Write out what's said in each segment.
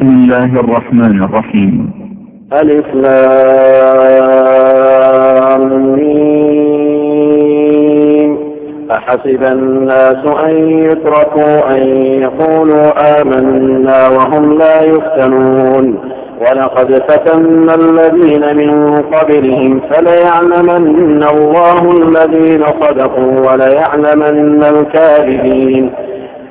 بسم الله الرحمن الرحيم. ألف أحسب الناس أن يتركوا أن يقولوا آمنا وهم لا يفتنون. ولقد فتنا الذين من قبلهم فليعلمن الله الذين صدقوا وليعلمن الكاذبين.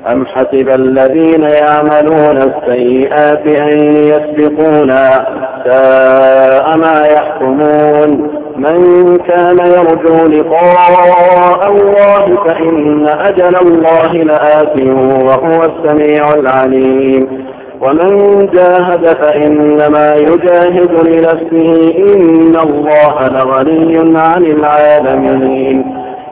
أم حسب الذين يعملون السيئات أن يسبقونا ساء ما يحكمون من كان يرجو لقاء الله فإن أجل الله لآت وهو السميع العليم ومن جاهد فإنما يجاهد لنفسه إن الله لغني عن العالمين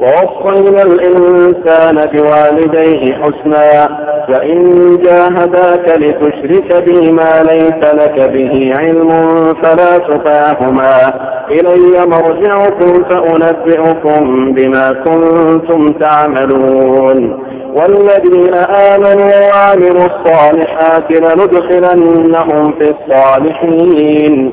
ووصينا الإنسان بوالديه حسنا وإن جاهداك لتشرك بي ما ليس لك به علم فلا تطعهما. إلي مرجعكم فأنبئكم بما كنتم تعملون. والذين آمنوا وعملوا الصالحات لندخلنهم في الصالحين.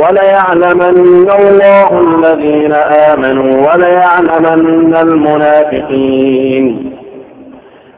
وليعلمن الله الذين آمنوا وليعلمن المنافقين.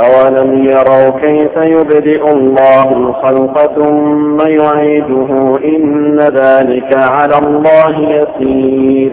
أولم يروا كيف يبدئ الله الخلق ثم يعيده إن ذلك على الله يسير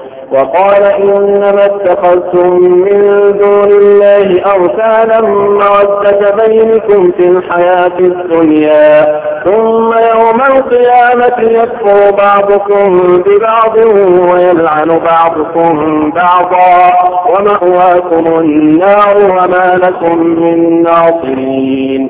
وقال إنما اتخذتم من دون الله أوثانا مودة بينكم في الحياة الدنيا ثم يوم القيامة يكفر بعضكم ببعض ويلعن بعضكم بعضا ومأواكم النار وما لكم من ناصرين.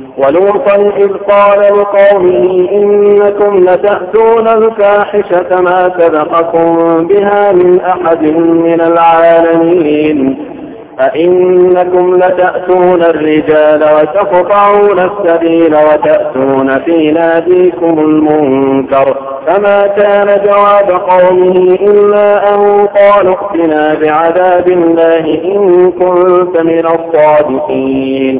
ولوطا إذ قال لقومه إنكم لتأتون الفاحشة ما سبقكم بها من أحد من العالمين. أئنكم لتأتون الرجال وتقطعون السبيل وتأتون في ناديكم المنكر. فما كان جواب قومه إلا أن قالوا ائتنا بعذاب الله إن كنت من الصادقين.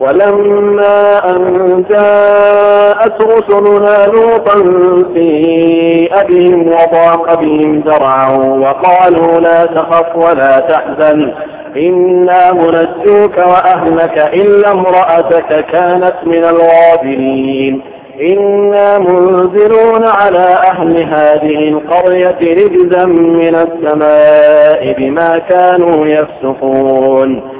ولما أن جاءت رسلنا لوطا في أبهم وضاق بهم ذرعا وقالوا لا تخف ولا تحزن إنا منجوك وأهلك إلا امرأتك كانت من الغابرين. إنا منزلون على أهل هذه القرية رجزا من السماء بما كانوا يفسقون.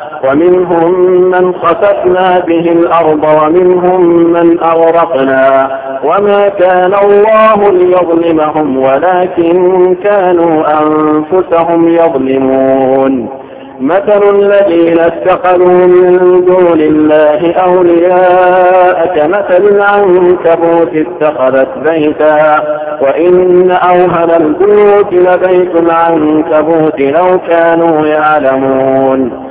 ومنهم من خسفنا به الأرض ومنهم من أغرقنا وما كان الله ليظلمهم ولكن كانوا أنفسهم يظلمون. مثل الذين اتخذوا من دون الله أولياء كمثل العنكبوت اتخذت بيتا وإن أوهن البيوت لبيت العنكبوت لو كانوا يعلمون.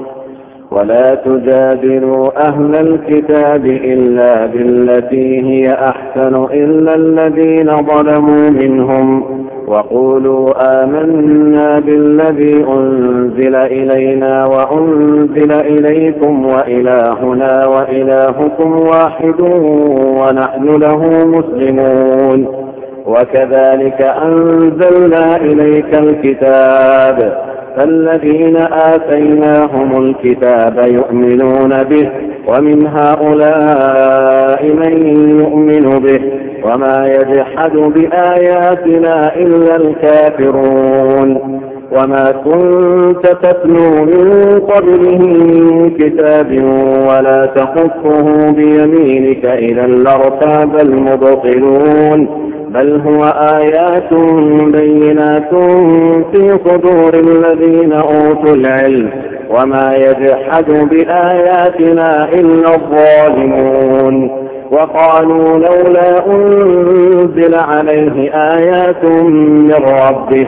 ولا تجادلوا أهل الكتاب إلا بالتي هي أحسن إلا الذين ظلموا منهم وقولوا آمنا بالذي أنزل إلينا وأنزل إليكم وإلهنا وإلهكم واحد ونحن له مسلمون وكذلك أنزلنا إليك الكتاب فالذين آتيناهم الكتاب يؤمنون به ومن هؤلاء من يؤمن به وما يجحد بآياتنا إلا الكافرون. وما كنت تتلو من قبله من كتاب ولا تخفه بيمينك إذا لارتاب المبطلون. بل هو آيات بينات في صدور الذين أوتوا العلم وما يجحد بآياتنا إلا الظالمون. وقالوا لولا أنزل عليه آيات من ربه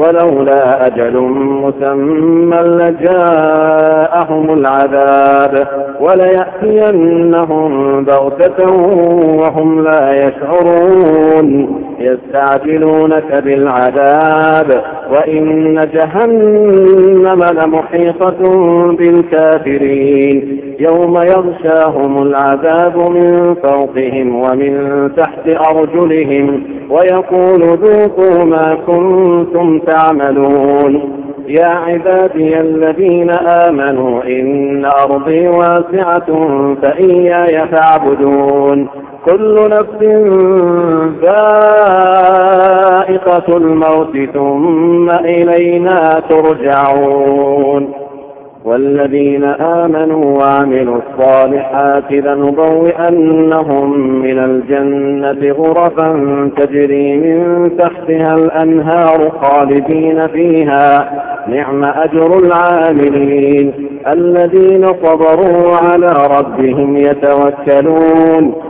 ولولا أجل مسمى لجاءهم العذاب وليأتينهم بغتة وهم لا يشعرون يستعجلونك بالعذاب وإن جهنم لمحيطة بالكافرين يوم يغشاهم العذاب من فوقهم ومن تحت أرجلهم ويقول ذوقوا ما كنتم تعملون. يا عبادي الذين آمنوا إن أرضي واسعة فإياي فاعبدون. كل نفس ذائقة الموت ثم إلينا ترجعون. والذين آمنوا وعملوا الصالحات لنضوئنهم من الجنة غرفا تجري من تحتها الأنهار خالدين فيها. نعم أجر العاملين الذين صبروا على ربهم يتوكلون.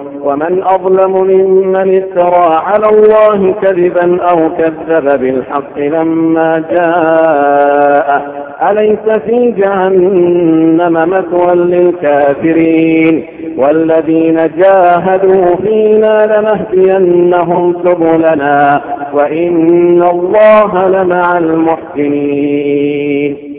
ومن أظلم ممن افترى على الله كذبا أو كذب بالحق لما جاءه. أليس في جهنم مثوى للكافرين؟ والذين جاهدوا فينا لنهدينهم سبلنا وإن الله لمع المحسنين.